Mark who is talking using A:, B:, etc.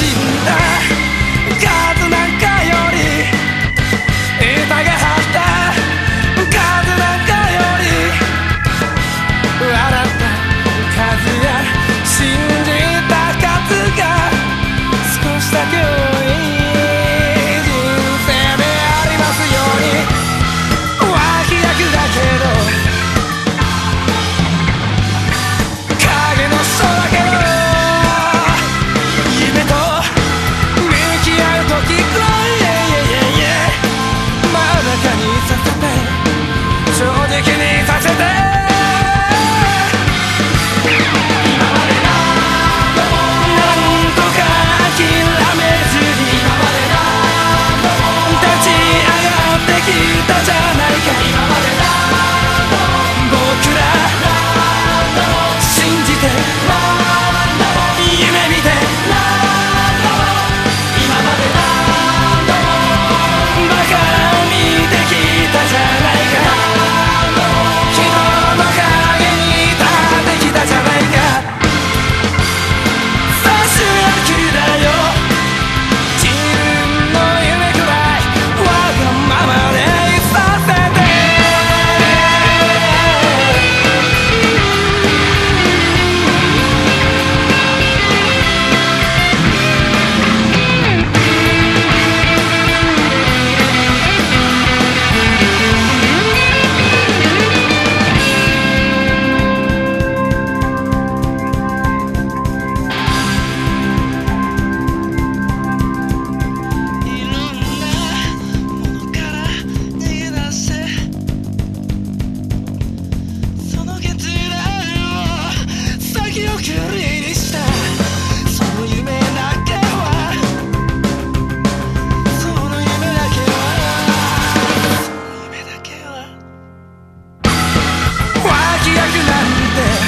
A: 苦 there